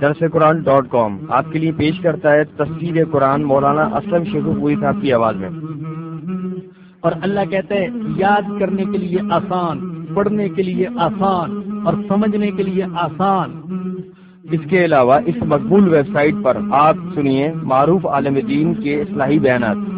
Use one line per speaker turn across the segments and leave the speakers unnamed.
درس قرآن ڈاٹ کام آپ کے لیے پیش کرتا ہے تصویر قرآن مولانا اسلم شیخ پوری صاحب کی آواز میں۔
اور اللہ کہتے ہیں یاد کرنے کے لیے آسان، پڑھنے کے لیے آسان اور سمجھنے کے لیے آسان۔
اس کے علاوہ اس مقبول ویب سائٹ پر آپ سنیے معروف عالم دین کے اصلاحی بیانات۔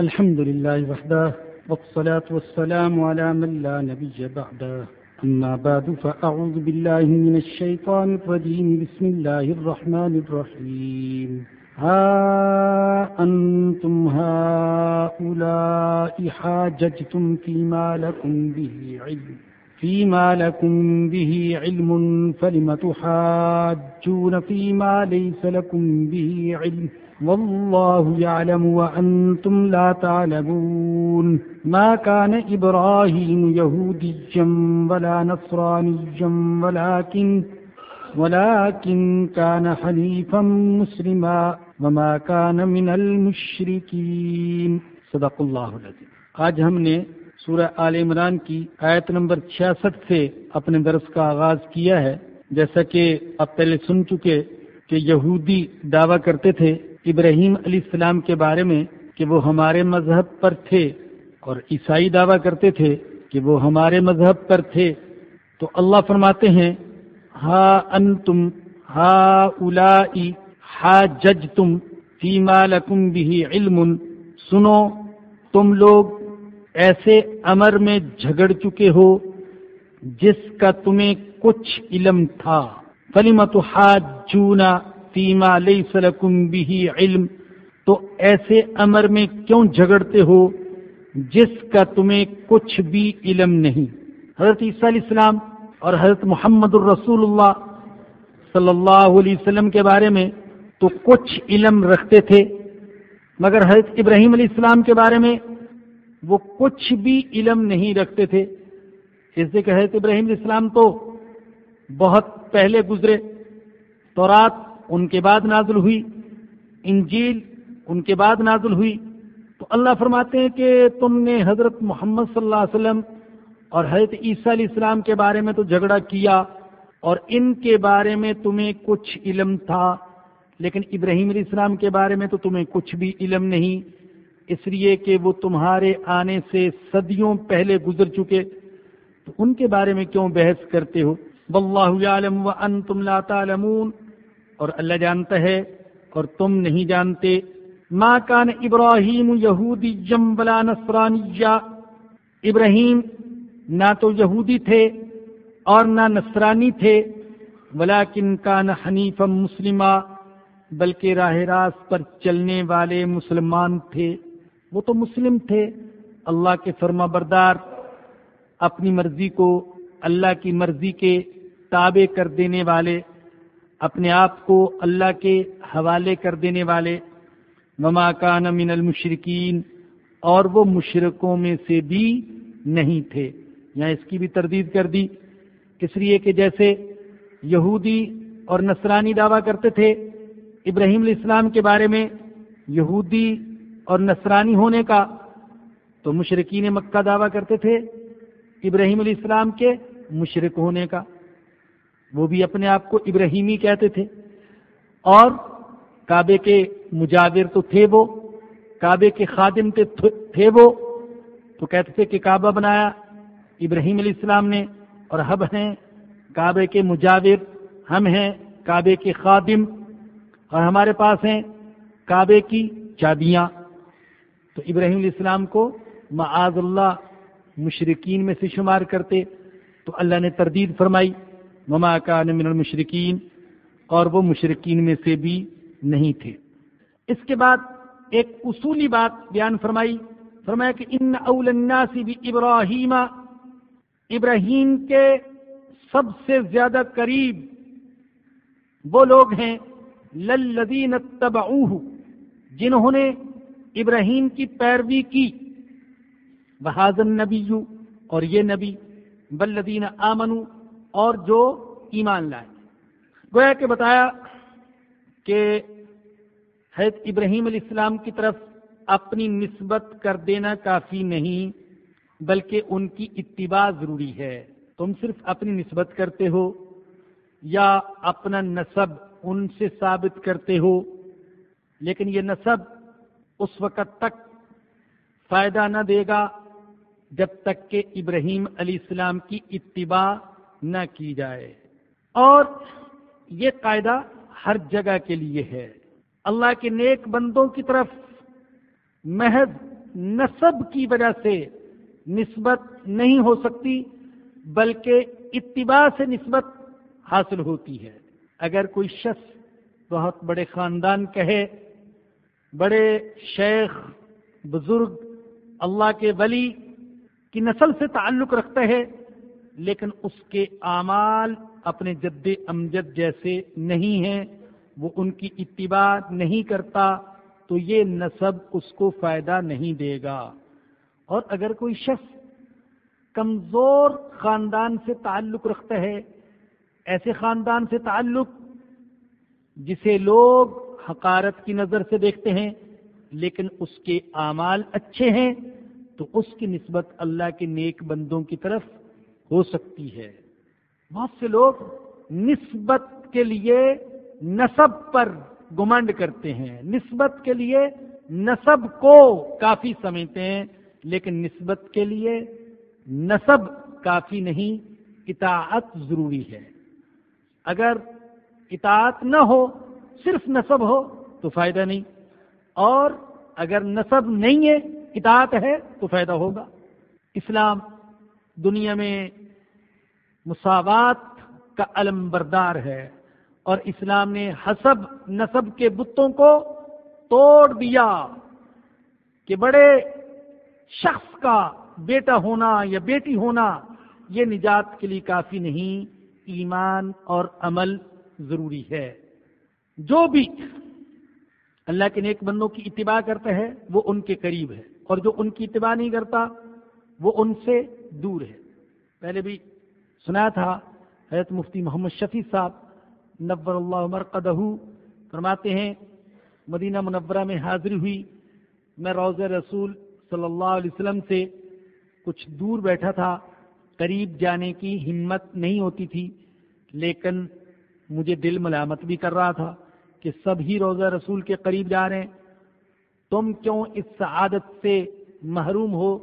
الحمد لله وحده، والصلاة والسلام على من لا نبي بعده. أما بعد، فأعوذ بالله من الشيطان الرجيم. بسم الله الرحمن الرحيم. ها أنتم هؤلاء حاججتم فيما لكم به علم. فيما لكم به علم، فلم تحاجون فيما ليس لكم به علم؟ والله يعلم وأنتم لا تعلمون. ما كان إبراهيم يهوديا ولا نصرانيا ولكن ولكن كان حنيفا مسلما وما كان من المشركين صدق الله العظيم آج ہم نے سورہ آل عمران کی آیت نمبر 66 سے اپنے درس کا آغاز کیا ہے۔ جیسا کہ آپ پہلے سن چکے کہ یہودی دعویٰ کرتے تھے ابراہیم علیہ السلام کے بارے میں کہ وہ ہمارے مذہب پر تھے اور عیسائی دعویٰ کرتے تھے کہ وہ ہمارے مذہب پر تھے، تو اللہ فرماتے ہیں، ہا ان تم ہا الا ہا جج تم فیما لکم بھی علم۔ سنو، تم لوگ ایسے امر میں جھگڑ چکے ہو جس کا تمہیں کچھ علم تھا۔ فلیمت حاج جونا فیما لیس لکم بھی علم، تو ایسے امر میں کیوں جھگڑتے ہو جس کا تمہیں کچھ بھی علم نہیں؟ حضرت عیسیٰ علیہ السلام اور حضرت محمد الرسول اللہ صلی اللہ علیہ وسلم کے بارے میں تو کچھ علم رکھتے تھے، مگر حضرت ابراہیم علیہ السلام کے بارے میں وہ کچھ بھی علم نہیں رکھتے تھے۔ اس سے کہ حضرت ابراہیم علیہ السلام تو بہت پہلے گزرے تو رات ان کے بعد نازل ہوئی، انجیل ان کے بعد نازل ہوئی۔ تو اللہ فرماتے ہیں کہ تم نے حضرت محمد صلی اللہ علیہ وسلم اور حضرت عیسیٰ علیہ السلام کے بارے میں تو جھگڑا کیا اور ان کے بارے میں تمہیں کچھ علم تھا، لیکن ابراہیم علیہ السلام کے بارے میں تو تمہیں کچھ بھی علم نہیں۔ اس لیے کہ وہ تمہارے آنے سے صدیوں پہلے گزر چکے۔ تو ان کے بارے میں کیوں بحث کرتے ہو؟ واللہ وانتم لا تعلمون۔ اور اللہ جانتا ہے اور تم نہیں جانتے۔ ماں کان ابراہیم یہودی جم بلا نسرانی ابراہیم نہ تو یہودی تھے اور نہ نصرانی تھے۔ ولاکن کان حنیف مسلمہ بلکہ راہ راست پر چلنے والے مسلمان تھے۔ وہ تو مسلم تھے۔ اللہ کے فرما بردار، اپنی مرضی کو اللہ کی مرضی کے تابع کر دینے والے۔ اپنے آپ کو اللہ کے حوالے کر دینے والے۔ مما کان من المشرقین اور وہ مشرقوں میں سے بھی نہیں تھے۔ یہاں اس کی بھی تردید کر دی۔ اس لیے کہ جیسے یہودی اور نصرانی دعویٰ کرتے تھے ابراہیم علیہ السلام کے بارے میں، یہودی اور نصرانی ہونے کا، تو مشرقین مکہ دعویٰ کرتے تھے ابراہیم علیہ السلام کے مشرق ہونے کا۔ وہ بھی اپنے آپ کو ابراہیمی کہتے تھے۔ اور کعبے کے مجاور تو تھے وہ، کعبے کے خادم تھے وہ۔ تو کہتے تھے کہ کعبہ بنایا، ابراہیم علیہ السلام نے، اور ہم ہیں کعبے کے مجاور، ہم ہیں کعبے کے خادم، اور ہمارے پاس ہیں کعبے کی چابیاں۔ تو ابراہیم علیہ السلام کو معاذ اللہ مشرقین میں سے شمار کرتے، تو اللہ نے تردید فرمائی۔ وما کان من المشرقین اور وہ مشرقین میں سے بھی نہیں تھے۔ اس کے بعد ایک اصولی بات بیان فرمائی، فرمایا کہ ان اول الناس بھی ابراہیم ابراہیم کے سب سے زیادہ قریب وہ لوگ ہیں، للذین اتبعوہ، جنہوں نے ابراہیم کی پیروی کی۔ بحاظن نبی اور یہ نبی بلدین آمنو اور جو ایمان لائے۔ گویا کہ بتایا کہ حید ابراہیم علیہ السلام کی طرف اپنی نسبت کر دینا کافی نہیں، بلکہ ان کی اتباع ضروری ہے۔ تم صرف اپنی نسبت کرتے ہو یا اپنا نصب ان سے ثابت کرتے ہو، لیکن یہ نصب اس وقت تک فائدہ نہ دے گا جب تک کہ ابراہیم علیہ السلام کی اتباع نہ کی جائے۔ اور یہ قاعدہ ہر جگہ کے لیے ہے۔ اللہ کے نیک بندوں کی طرف محض نصب کی وجہ سے نسبت نہیں ہو سکتی، بلکہ اتباع سے نسبت حاصل ہوتی ہے۔ اگر کوئی شخص بہت بڑے خاندان کہے بڑے شیخ، بزرگ، اللہ کے ولی کی نسل سے تعلق رکھتا ہے لیکن اس کے اعمال اپنے جد امجد جیسے نہیں ہیں، وہ ان کی اتباع نہیں کرتا تو یہ نصب اس کو فائدہ نہیں دے گا۔ اور اگر کوئی شخص کمزور خاندان سے تعلق رکھتا ہے، ایسے خاندان سے تعلق جسے لوگ حقارت کی نظر سے دیکھتے ہیں، لیکن اس کے اعمال اچھے ہیں، تو اس کی نسبت اللہ کے نیک بندوں کی طرف ہو سکتی ہے۔ بہت سے لوگ نسبت کے لیے نصب پر گمنڈ کرتے ہیں۔ نسبت کے لیے نصب کو کافی سمجھتے ہیں، لیکن نسبت کے لیے نصب کافی نہیں، اطاعت ضروری ہے۔ اگر اطاعت نہ ہو، صرف نصب ہو، تو فائدہ نہیں۔ اور اگر نصب نہیں ہے، اطاعت ہے، تو فائدہ ہوگا۔ اسلام دنیا میں مساوات کا علم بردار ہے اور اسلام نے حسب نصب کے بتوں کو توڑ دیا کہ بڑے شخص کا بیٹا ہونا یا بیٹی ہونا یہ نجات کے لیے کافی نہیں، ایمان اور عمل ضروری ہے۔ جو بھی اللہ کے نیک بندوں کی اتباع کرتا ہے، وہ ان کے قریب ہے۔ اور جو ان کی اتباع نہیں کرتا، وہ ان سے دور ہے۔ پہلے بھی سنا تھا، حضرت مفتی محمد شفیع صاحب، نور اللہ عمر قدہ فرماتے ہیں، مدینہ منورہ میں حاضری ہوئی، میں روز رسول صلی اللہ علیہ وسلم سے کچھ دور بیٹھا تھا، قریب جانے کی ہمت نہیں ہوتی تھی، لیکن مجھے دل ملامت بھی کر رہا تھا کہ سب ہی روزہ رسول کے قریب جا رہے ہیں۔ تم کیوں اس سعادت سے محروم ہو؟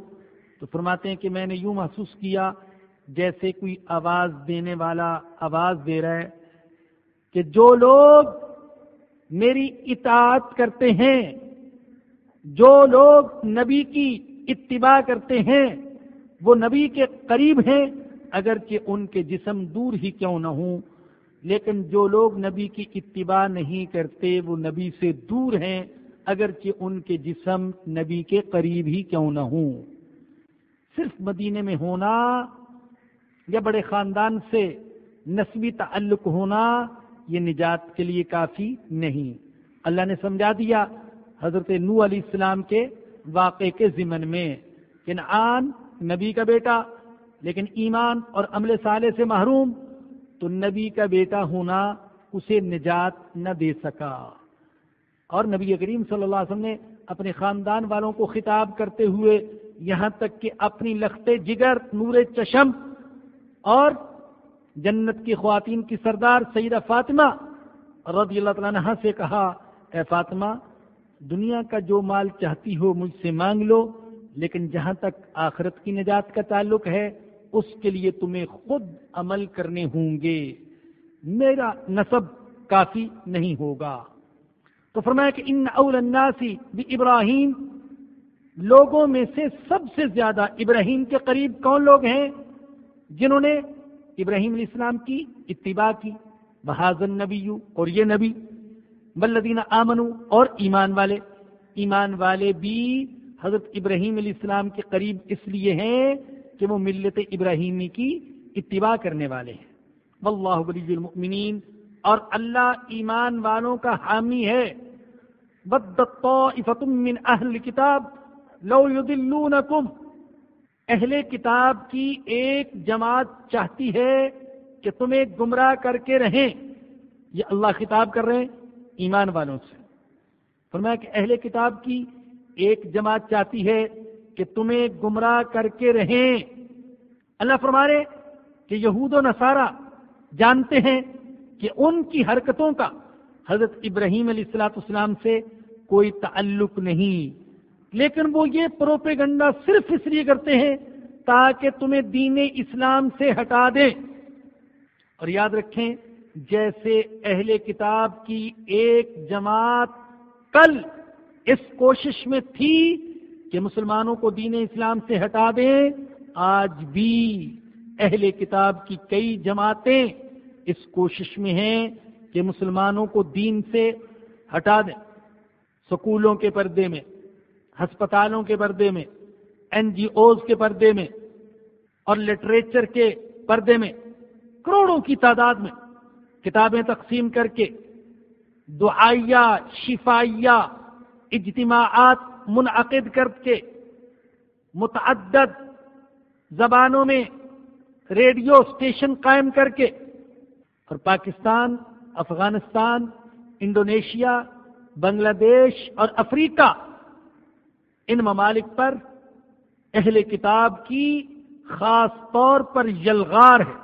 تو فرماتے ہیں کہ میں نے یوں محسوس کیا جیسے کوئی آواز دینے والا آواز دے رہا ہے کہ جو لوگ میری اطاعت کرتے ہیں، جو لوگ نبی کی اتباع کرتے ہیں، وہ نبی کے قریب ہیں، اگرچہ ان کے جسم دور ہی کیوں نہ ہوں، لیکن جو لوگ نبی کی اتباع نہیں کرتے، وہ نبی سے دور ہیں، اگرچہ ان کے جسم نبی کے قریب ہی کیوں نہ ہوں۔ صرف مدینے میں ہونا یا بڑے خاندان سے نسبی تعلق ہونا یہ نجات کے لیے کافی نہیں۔ اللہ نے سمجھا دیا حضرت نو علیہ السلام کے واقعے کے ضمن میں کنعان نبی کا بیٹا، لیکن ایمان اور عمل صالح سے محروم، تو نبی کا بیٹا ہونا اسے نجات نہ دے سکا۔ اور نبی کریم صلی اللہ علیہ وسلم نے اپنے خاندان والوں کو خطاب کرتے ہوئے یہاں تک کہ اپنی لخت جگر، نور چشم اور جنت کی خواتین کی سردار سیدہ فاطمہ رضی اللہ تعالیٰ سے کہا، اے فاطمہ، دنیا کا جو مال چاہتی ہو مجھ سے مانگ لو، لیکن جہاں تک آخرت کی نجات کا تعلق ہے، اس کے لیے تمہیں خود عمل کرنے ہوں گے۔ میرا نصب کافی نہیں ہوگا۔ تو فرمایا کہ ان اول الناسی بھی ابراہیم لوگوں میں سے سب سے زیادہ ابراہیم کے قریب کون لوگ ہیں؟ جنہوں نے ابراہیم علیہ السلام کی اتباع کی بحاظن نبی اور یہ نبی بلدین آمن اور ایمان والے۔ ایمان والے بھی حضرت ابراہیم علیہ السلام کے قریب اس لیے ہیں کہ وہ ملت ابراہیمی کی اتباع کرنے والے ہیں۔ واللہ ولی المؤمنین اور اللہ ایمان والوں کا حامی ہے۔ بدت طائفة من اہل کتاب لو يدلونکم اہل کتاب کی ایک جماعت چاہتی ہے کہ تمہیں گمراہ کر کے رہیں۔ یہ اللہ خطاب کر رہے ہیں ایمان والوں سے۔ فرمایا کہ اہل کتاب کی ایک جماعت چاہتی ہے کہ تمہیں گمراہ کر کے رہیں۔ اللہ فرمارے کہ یہود و نصارہ جانتے ہیں کہ ان کی حرکتوں کا حضرت ابراہیم علیہ السلاۃ اسلام سے کوئی تعلق نہیں۔ لیکن وہ یہ پروپیگنڈا صرف اس لیے کرتے ہیں تاکہ تمہیں دین اسلام سے ہٹا دیں۔ اور یاد رکھیں، جیسے اہل کتاب کی ایک جماعت کل اس کوشش میں تھی کہ مسلمانوں کو دین اسلام سے ہٹا دیں، آج بھی اہل کتاب کی کئی جماعتیں اس کوشش میں ہیں کہ مسلمانوں کو دین سے ہٹا دیں۔ سکولوں کے پردے میں۔ ہسپتالوں کے پردے میں این جی اوز کے پردے میں اور لٹریچر کے پردے میں، کروڑوں کی تعداد میں کتابیں تقسیم کر کے دعائیا شفائیہ، اجتماعات منعقد کر کے متعدد زبانوں میں ریڈیو اسٹیشن قائم کر کے اور پاکستان، افغانستان، انڈونیشیا، بنگلہ دیش اور افریقہ ان ممالک پر اہل کتاب کی خاص طور پر یلغار ہے۔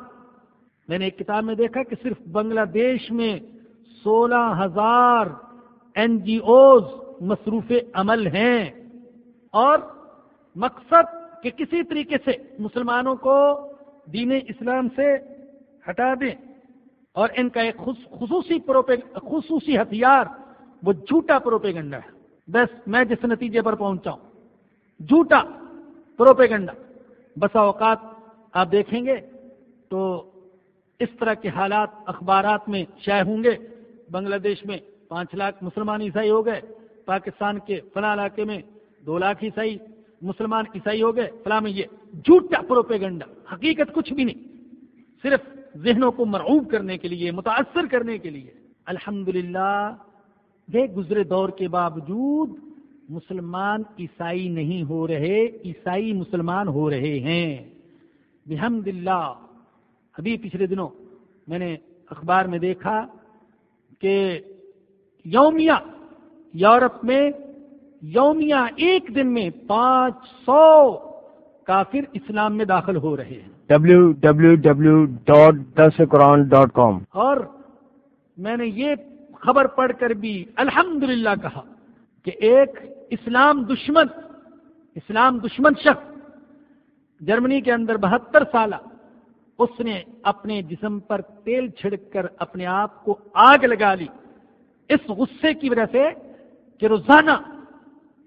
میں نے ایک کتاب میں دیکھا کہ صرف بنگلہ دیش میں سولہ ہزار این جی اوز مصروف عمل ہیں اور مقصد کہ کسی طریقے سے مسلمانوں کو دین اسلام سے ہٹا دیں اور ان کا ایک خصوصی خصوصی ہتھیار، وہ جھوٹا پروپیگنڈا ہے۔ بس میں جس نتیجے پر پہنچا ہوں، جھوٹا پروپیگنڈا۔ بسا اوقات آپ دیکھیں گے تو اس طرح کے حالات، اخبارات میں شائع ہوں گے۔ بنگلہ دیش میں پانچ لاکھ مسلمان عیسائی ہو گئے، پاکستان کے فلاں علاقے میں دو لاکھ عیسائی مسلمان عیسائی ہو گئے۔ فلاں میں یہ جھوٹا پروپیگنڈا، حقیقت کچھ بھی نہیں، صرف ذہنوں کو مرعوب کرنے کے لیے، متاثر کرنے کے لیے۔ الحمد للہ گزرے دور کے باوجود مسلمان عیسائی نہیں ہو رہے عیسائی مسلمان ہو رہے ہیں۔ بحمد اللہ۔ ابھی پچھلے دنوں میں نے اخبار میں دیکھا کہ یومیہ یورپ میں یومیہ ایک دن میں پانچ سو کافر اسلام میں داخل ہو رہے ہیں۔
W W W dot this Quran dot com
اور میں نے یہ خبر پڑھ کر بھی الحمد کہا کہ ایک اسلام دشمن اسلام دشمن شخص جرمنی کے اندر بہتر سالہ، اس نے اپنے جسم پر تیل چھڑک کر اپنے آپ کو آگ لگا لی۔ اس غصے کی وجہ سے کہ روزانہ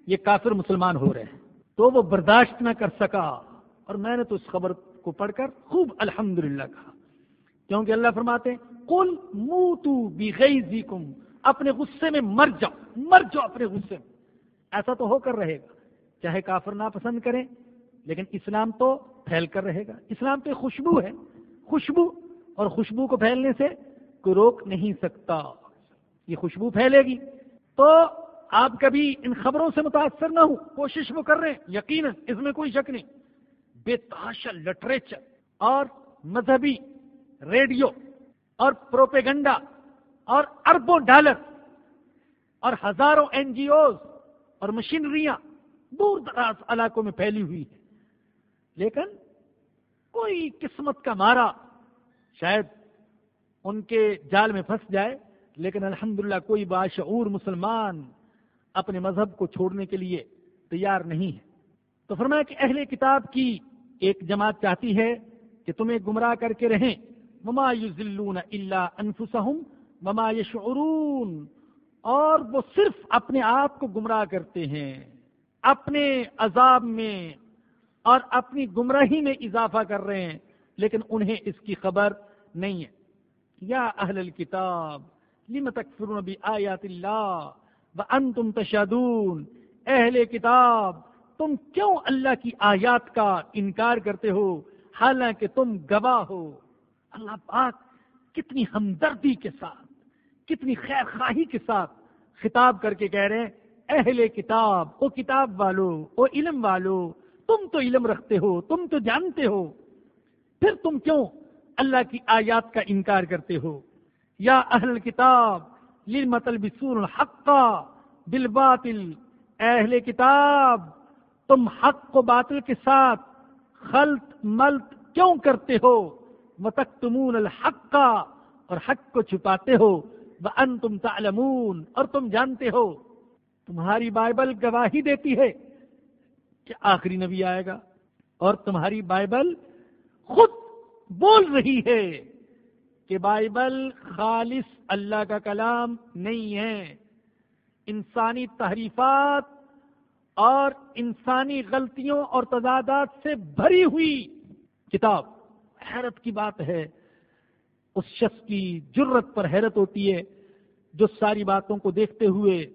یہ کافر مسلمان ہو رہے ہیں۔ تو وہ برداشت نہ کر سکا۔ اور میں نے تو اس خبر کو پڑھ کر خوب الحمد کہا۔ کیونکہ اللہ فرماتے کل منہ تو اپنے غصے میں مر جاؤ مر جاؤ اپنے غصے میں۔ ایسا تو ہو کر رہے گا، چاہے کافر نہ پسند کریں، لیکن اسلام تو پھیل کر رہے گا۔ اسلام تو خوشبو ہے، خوشبو، اور خوشبو کو پھیلنے سے کوئی روک نہیں سکتا۔ یہ خوشبو پھیلے گی۔ تو آپ کبھی ان خبروں سے متاثر نہ ہوں، کوشش وہ کر رہے ہیں، یقیناً اس میں کوئی شک نہیں۔ بے تحاشا لٹریچر اور مذہبی ریڈیو۔ اور پروپیگنڈا اور اربوں ڈالر اور ہزاروں این جی اوز اور مشینریاں دور دراز علاقوں میں پھیلی ہوئی ہے لیکن کوئی قسمت کا مارا شاید ان کے جال میں پھنس جائے، لیکن الحمدللہ کوئی باشعور مسلمان اپنے مذہب کو چھوڑنے کے لیے تیار نہیں ہے۔ تو فرمایا کہ اہل کتاب کی ایک جماعت چاہتی ہے کہ تمہیں گمراہ کر کے رہیں۔ مما یذلون الا انفسهم وما یشعرون اور وہ صرف اپنے آپ کو گمراہ کرتے ہیں اپنے عذاب میں اور اپنی گمراہی میں اضافہ کر رہے ہیں لیکن انہیں اس کی خبر نہیں ہے۔ یا اہل الكتاب، لم تکفرون بی آیات اللہ وانتم تشادون اہل کتاب، تم کیوں اللہ کی آیات کا انکار کرتے ہو؟ حالانکہ تم گواہ ہو۔ اللہ پاک کتنی ہمدردی کے ساتھ، کتنی خیر خواہی کے ساتھ خطاب کر کے کہہ رہے ہیں، اہل کتاب، او کتاب والو، او علم والو، تم تو علم رکھتے ہو، تم تو جانتے ہو، پھر تم کیوں اللہ کی آیات کا انکار کرتے ہو؟ یا اہل کتاب الحق بالباطل؟ اہل کتاب، تم حق و باطل کے ساتھ خلط ملت کیوں کرتے ہو؟ متکتمون الحق اور حق کو چھپاتے ہو ان تم تعلمون اور تم جانتے ہو۔ تمہاری بائبل گواہی دیتی ہے کہ آخری نبی آئے گا اور تمہاری بائبل خود بول رہی ہے کہ بائبل خالص اللہ کا کلام نہیں ہے۔ انسانی تحریفات اور انسانی غلطیوں اور تضادات سے بھری ہوئی کتاب۔ حیرت کی بات ہے۔ اس شخص کی جرت پر حیرت ہوتی ہے جو ساری باتوں کو دیکھتے ہوئے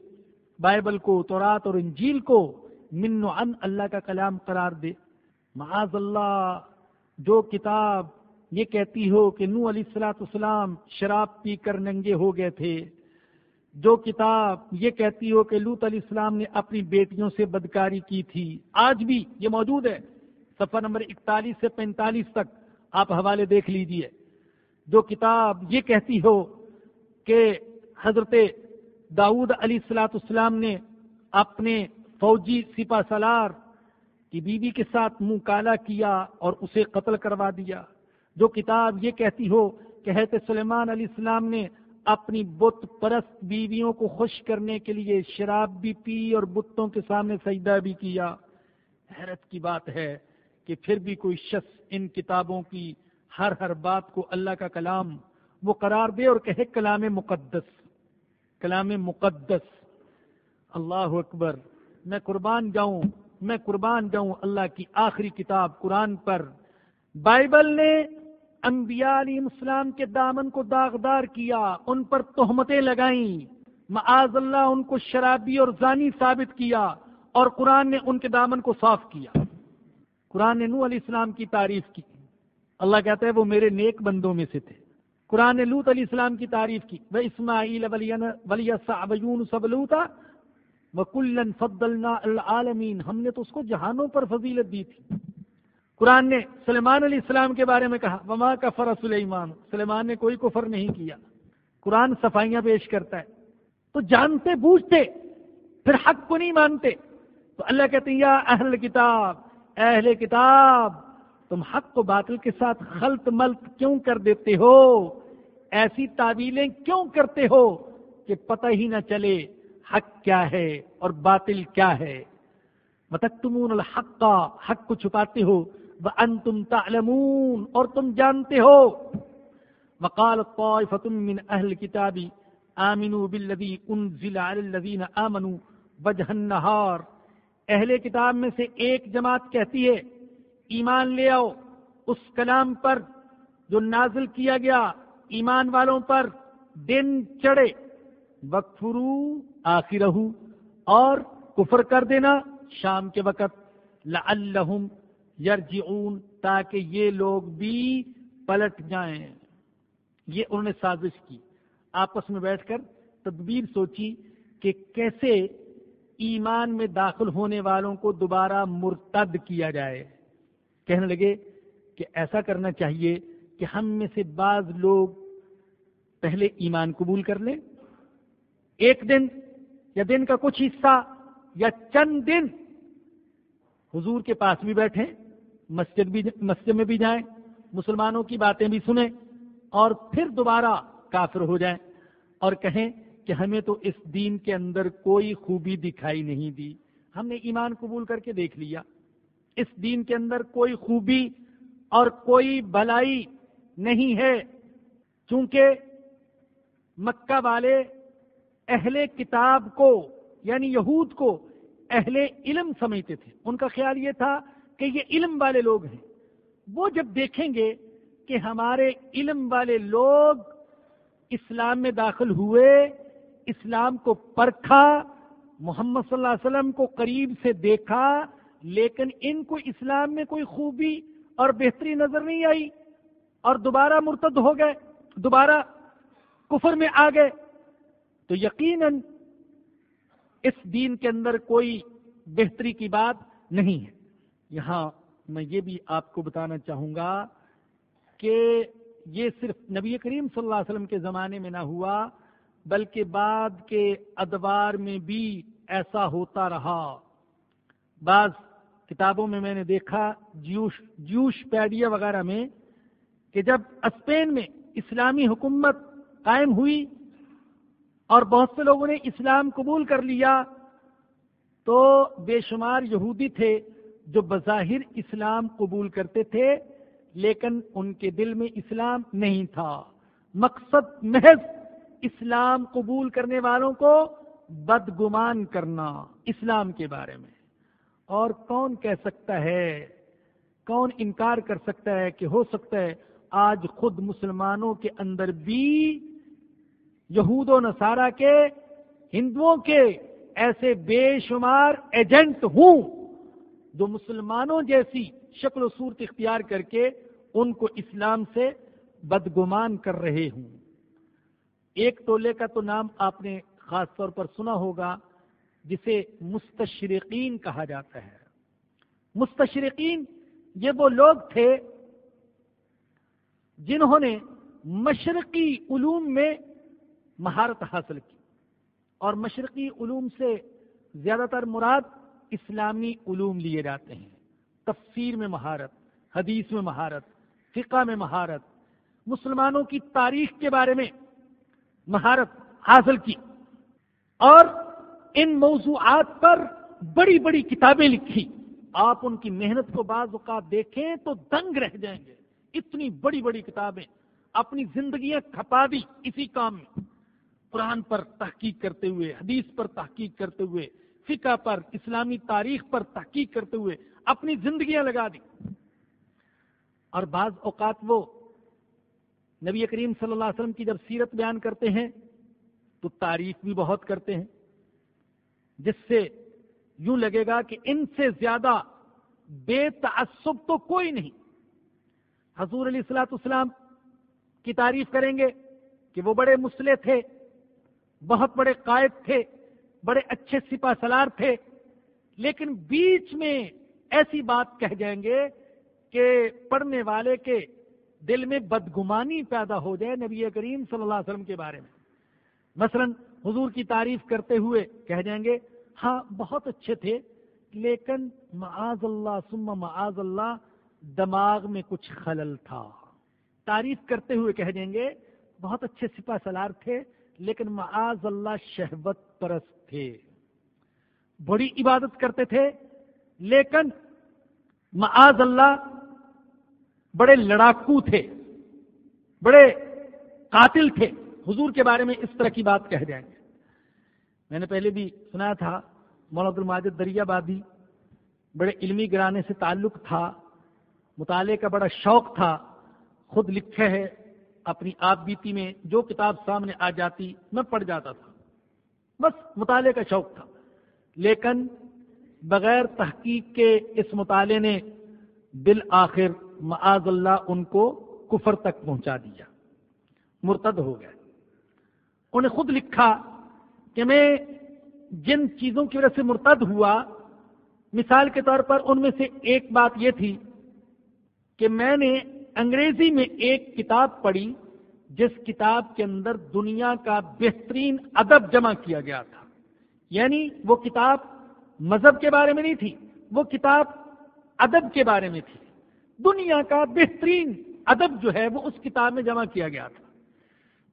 بائبل کو، تورات اور انجیل کو من و ان اللہ کا کلام قرار دے۔ معاذ اللہ، جو کتاب یہ کہتی ہو کہ نو علیہ السلاۃ السلام شراب پی کر ننگے ہو گئے تھے، جو کتاب یہ کہتی ہو کہ لوت علیہ السلام نے اپنی بیٹیوں سے بدکاری کی تھی، آج بھی یہ موجود ہے۔ سفر نمبر اکتالیس سے پینتالیس تک۔ آپ حوالے دیکھ لیجیے۔ جو کتاب یہ کہتی ہو کہ حضرت داود علیہ السلاۃ السلام نے اپنے فوجی سپا سالار کی بیوی کے ساتھ منہ کالا کیا اور اسے قتل کروا دیا۔ جو کتاب یہ کہتی ہو کہ حضرت سلیمان علیہ السلام نے اپنی بت پرست بیویوں کو خوش کرنے کے لیے شراب بھی پی اور بتوں کے سامنے سجدہ بھی کیا۔ حیرت کی بات ہے کہ پھر بھی کوئی شخص ان کتابوں کی ہر ہر بات کو اللہ کا کلام وہ قرار دے اور کہے کلام مقدس کلام مقدس۔ اللہ اکبر، میں قربان جاؤں، میں قربان جاؤں اللہ کی آخری کتاب قرآن پر۔ بائبل نے انبیاء علیہ السلام کے دامن کو داغدار کیا، ان پر تہمتیں لگائیں۔ معاذ اللہ ان کو شرابی اور زانی ثابت کیا اور قرآن نے ان کے دامن کو صاف کیا۔ قرآن نے نو علیہ السلام کی تعریف کی۔ اللہ کہتا ہے وہ میرے نیک بندوں میں سے تھے۔ قرآن نے لوت علیہ السلام کی تعریف کی۔ وہ اسماعیل ولی سبلوتا وہ فضلنا العالمین۔ ہم نے تو اس کو جہانوں پر فضیلت دی تھی۔ قرآن نے سلیمان علیہ السلام کے بارے میں کہا، وما کا فر سلیمان۔ سلیمان نے کوئی کفر نہیں کیا۔ قرآن صفائیاں پیش کرتا ہے۔ تو جانتے، بوجھتے، پھر حق کو نہیں مانتے۔ تو اللہ کہتے ہیں، یا اہل کتاب اہل کتاب، تم حق کو باطل کے ساتھ خلط ملت کیوں کر دیتے ہو؟ ایسی تعویلیں کیوں کرتے ہو کہ پتہ ہی نہ چلے حق کیا ہے اور باطل کیا ہے؟ متکتمون الحق کا حق کو چھپاتے ہو وانتم تعلمون، اور تم جانتے ہو۔ وقال الطائفة من اهل الكتاب، آمنوا بالذي انزل على الذين آمنوا وجه النهار۔ اہل کتاب میں سے ایک جماعت کہتی ہے، ایمان لے آؤ، اس کلام پر جو نازل کیا گیا، ایمان والوں پر دن چڑھے وقفرو آخر اور کفر کر دینا شام کے وقت، لعلہم یرجعون، تاکہ یہ لوگ بھی پلٹ جائیں۔ یہ انہوں نے سازش کی۔ آپس میں بیٹھ کر تدبیر سوچی کہ کیسے ایمان میں داخل ہونے والوں کو دوبارہ مرتد کیا جائے۔ کہنے لگے کہ ایسا کرنا چاہیے کہ ہم میں سے بعض لوگ پہلے ایمان قبول کر لیں۔ ایک دن یا دن کا کچھ حصہ یا چند دن حضور کے پاس بھی بیٹھیں، مسجد بھی مسجد میں بھی جائیں، مسلمانوں کی باتیں بھی سنیں اور پھر دوبارہ کافر ہو جائیں اور کہیں کہ ہمیں تو اس دین کے اندر کوئی خوبی دکھائی نہیں دی۔ ہم نے ایمان قبول کر کے دیکھ لیا۔ اس دین کے اندر کوئی خوبی اور کوئی بھلائی نہیں ہے۔ چونکہ مکہ والے اہل کتاب کو یعنی یہود کو اہل علم سمجھتے تھے۔ ان کا خیال یہ تھا کہ یہ علم والے لوگ ہیں۔ وہ جب دیکھیں گے کہ ہمارے علم والے لوگ اسلام میں داخل ہوئے اسلام کو پرکھا، محمد صلی اللہ علیہ وسلم کو قریب سے دیکھا، لیکن ان کو اسلام میں کوئی خوبی اور بہتری نظر نہیں آئی اور دوبارہ مرتد ہو گئے، دوبارہ کفر میں آ گئے۔ تو یقیناً اس دین کے اندر کوئی بہتری کی بات نہیں ہے۔ یہاں میں یہ بھی آپ کو بتانا چاہوں گا کہ یہ صرف نبی کریم صلی اللہ علیہ وسلم کے زمانے میں نہ ہوا بلکہ بعد کے ادوار میں بھی ایسا ہوتا رہا۔ بعض کتابوں میں میں نے دیکھا جیوش جیوش پیڈیا وغیرہ میں کہ جب اسپین میں اسلامی حکومت قائم ہوئی اور بہت سے لوگوں نے اسلام قبول کر لیا، تو بے شمار یہودی تھے جو بظاہر اسلام قبول کرتے تھے، لیکن ان کے دل میں اسلام نہیں تھا۔ مقصد محض اسلام قبول کرنے والوں کو بدگمان کرنا اسلام کے بارے میں۔ اور کون کہہ سکتا ہے، کون انکار کر سکتا ہے کہ ہو سکتا ہے آج خود مسلمانوں کے اندر بھی یہود و نصارہ کے، ہندوؤں کے ایسے بے شمار ایجنٹ ہوں جو مسلمانوں جیسی شکل و صورت اختیار کر کے ان کو اسلام سے بدگمان کر رہے ہوں۔ ایک ٹولے کا تو نام آپ نے خاص طور پر سنا ہوگا، جسے مستشرقین کہا جاتا ہے۔ مستشرقین یہ وہ لوگ تھے جنہوں نے مشرقی علوم میں مہارت حاصل کی۔ اور مشرقی علوم سے زیادہ تر مراد اسلامی علوم لیے جاتے ہیں۔ تفسیر میں مہارت، حدیث میں مہارت، فقہ میں مہارت، مسلمانوں کی تاریخ کے بارے میں مہارت حاصل کی اور ان موضوعات پر بڑی بڑی کتابیں لکھی۔ آپ ان کی محنت کو بعض اوقات دیکھیں تو دنگ رہ جائیں گے۔ اتنی بڑی بڑی کتابیں اپنی زندگیاں کھپا دی اسی کام میں۔ قرآن پر تحقیق کرتے ہوئے، حدیث پر تحقیق کرتے ہوئے، فقہ پر، اسلامی تاریخ پر تحقیق کرتے ہوئے اپنی زندگیاں لگا دی۔ اور بعض اوقات وہ نبی کریم صلی اللہ علیہ وسلم کی جب سیرت بیان کرتے ہیں، تو تعریف بھی بہت کرتے ہیں، جس سے یوں لگے گا کہ ان سے زیادہ بے تعصب تو کوئی نہیں۔ حضور علیہ السلاۃ اسلام کی تعریف کریں گے کہ وہ بڑے مسلح تھے، بہت بڑے قائد تھے، بڑے اچھے سپا سلار تھے، لیکن بیچ میں ایسی بات کہہ جائیں گے کہ پڑھنے والے کے دل میں بدگمانی پیدا ہو جائے نبی کریم صلی اللہ علیہ وسلم کے بارے میں۔ مثلا حضور کی تعریف کرتے ہوئے کہہ جائیں گے ہاں بہت اچھے تھے، لیکن معاذ اللہ، ثم معاذ اللہ، دماغ میں کچھ خلل تھا۔ تعریف کرتے ہوئے کہہ دیں گے، بہت اچھے سپا سلار تھے، لیکن معاذ اللہ شہبت پرست تھے۔ بڑی عبادت کرتے تھے، لیکن معاذ اللہ بڑے لڑاکو تھے، بڑے قاتل تھے۔ حضور کے بارے میں اس طرح کی بات کہہ جائیں گے۔ میں نے پہلے بھی سنا تھا، مولانا الماجد دریا بادی بڑے علمی گرانے سے تعلق تھا، مطالعے کا بڑا شوق تھا، خود لکھے ہے اپنی آپ بیتی میں جو کتاب سامنے آ جاتی، میں پڑھ جاتا تھا۔ بس مطالعے کا شوق تھا۔ لیکن بغیر تحقیق کے اس مطالعے نے بالآخر معاذ اللہ ان کو کفر تک پہنچا دیا۔ مرتد ہو گئے۔ انہیں خود لکھا کہ میں جن چیزوں کی وجہ سے مرتد ہوا، مثال کے طور پر ان میں سے ایک بات یہ تھی کہ میں نے انگریزی میں ایک کتاب پڑھی، جس کتاب کے اندر دنیا کا بہترین ادب جمع کیا گیا تھا۔ یعنی وہ کتاب مذہب کے بارے میں نہیں تھی، وہ کتاب ادب کے بارے میں تھی۔ دنیا کا بہترین ادب جو ہے وہ اس کتاب میں جمع کیا گیا تھا۔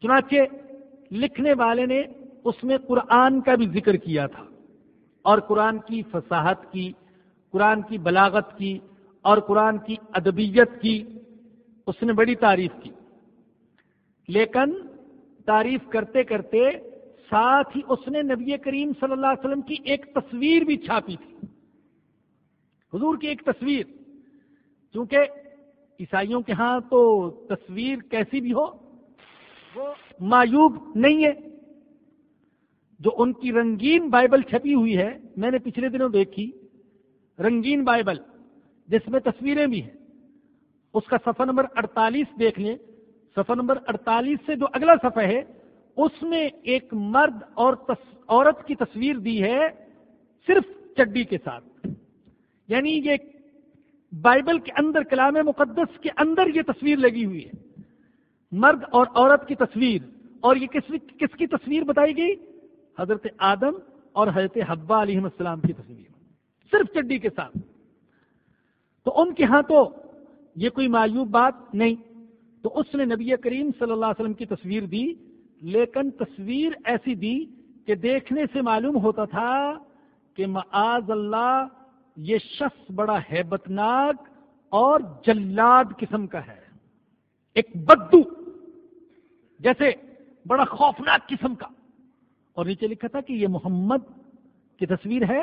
چنانچہ لکھنے والے نے اس میں قرآن کا بھی ذکر کیا تھا اور قرآن کی فصاحت کی، قرآن کی بلاغت کی اور قرآن کی ادبیت کی اس نے بڑی تعریف کی۔ لیکن تعریف کرتے کرتے ساتھ ہی اس نے نبی کریم صلی اللہ علیہ وسلم کی ایک تصویر بھی چھاپی تھی۔ حضور کی ایک تصویر۔ چونکہ عیسائیوں کے ہاں تو تصویر کیسی بھی ہو، وہ معیوب نہیں ہے۔ جو ان کی رنگین بائبل چھپی ہوئی ہے، میں نے پچھلے دنوں دیکھی۔ رنگین بائبل، جس میں تصویریں بھی ہیں۔ اس کا صفحہ نمبر اڑتالیس دیکھ لیں۔ صفحہ نمبر اڑتالیس سے جو اگلا صفحہ ہے، اس میں ایک مرد اور عورت کی تصویر دی ہے صرف چڈی کے ساتھ۔ یعنی یہ بائبل کے اندر، کلام مقدس کے اندر یہ تصویر لگی ہوئی ہے۔ مرد اور عورت کی تصویر۔ اور یہ کس کس کی تصویر بتائی گئی؟ حضرت آدم اور حضرت حبا علیہ السلام کی تصویر۔ صرف چڈی کے ساتھ۔ تو ان کے ہاں تو یہ کوئی معیوب بات نہیں۔ تو اس نے نبی کریم صلی اللہ علیہ وسلم کی تصویر دی۔ لیکن تصویر ایسی دی کہ دیکھنے سے معلوم ہوتا تھا کہ معاذ اللہ یہ شخص بڑا ہیبت ناک اور جلاد قسم کا ہے۔ ایک بدو، جیسے بڑا خوفناک قسم کا۔ اور نیچے لکھا تھا کہ یہ محمد کی تصویر ہے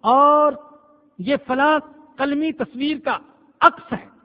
اور یہ فلاں قلمی تصویر کا عکس ہے۔